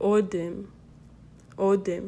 אודם, אודם.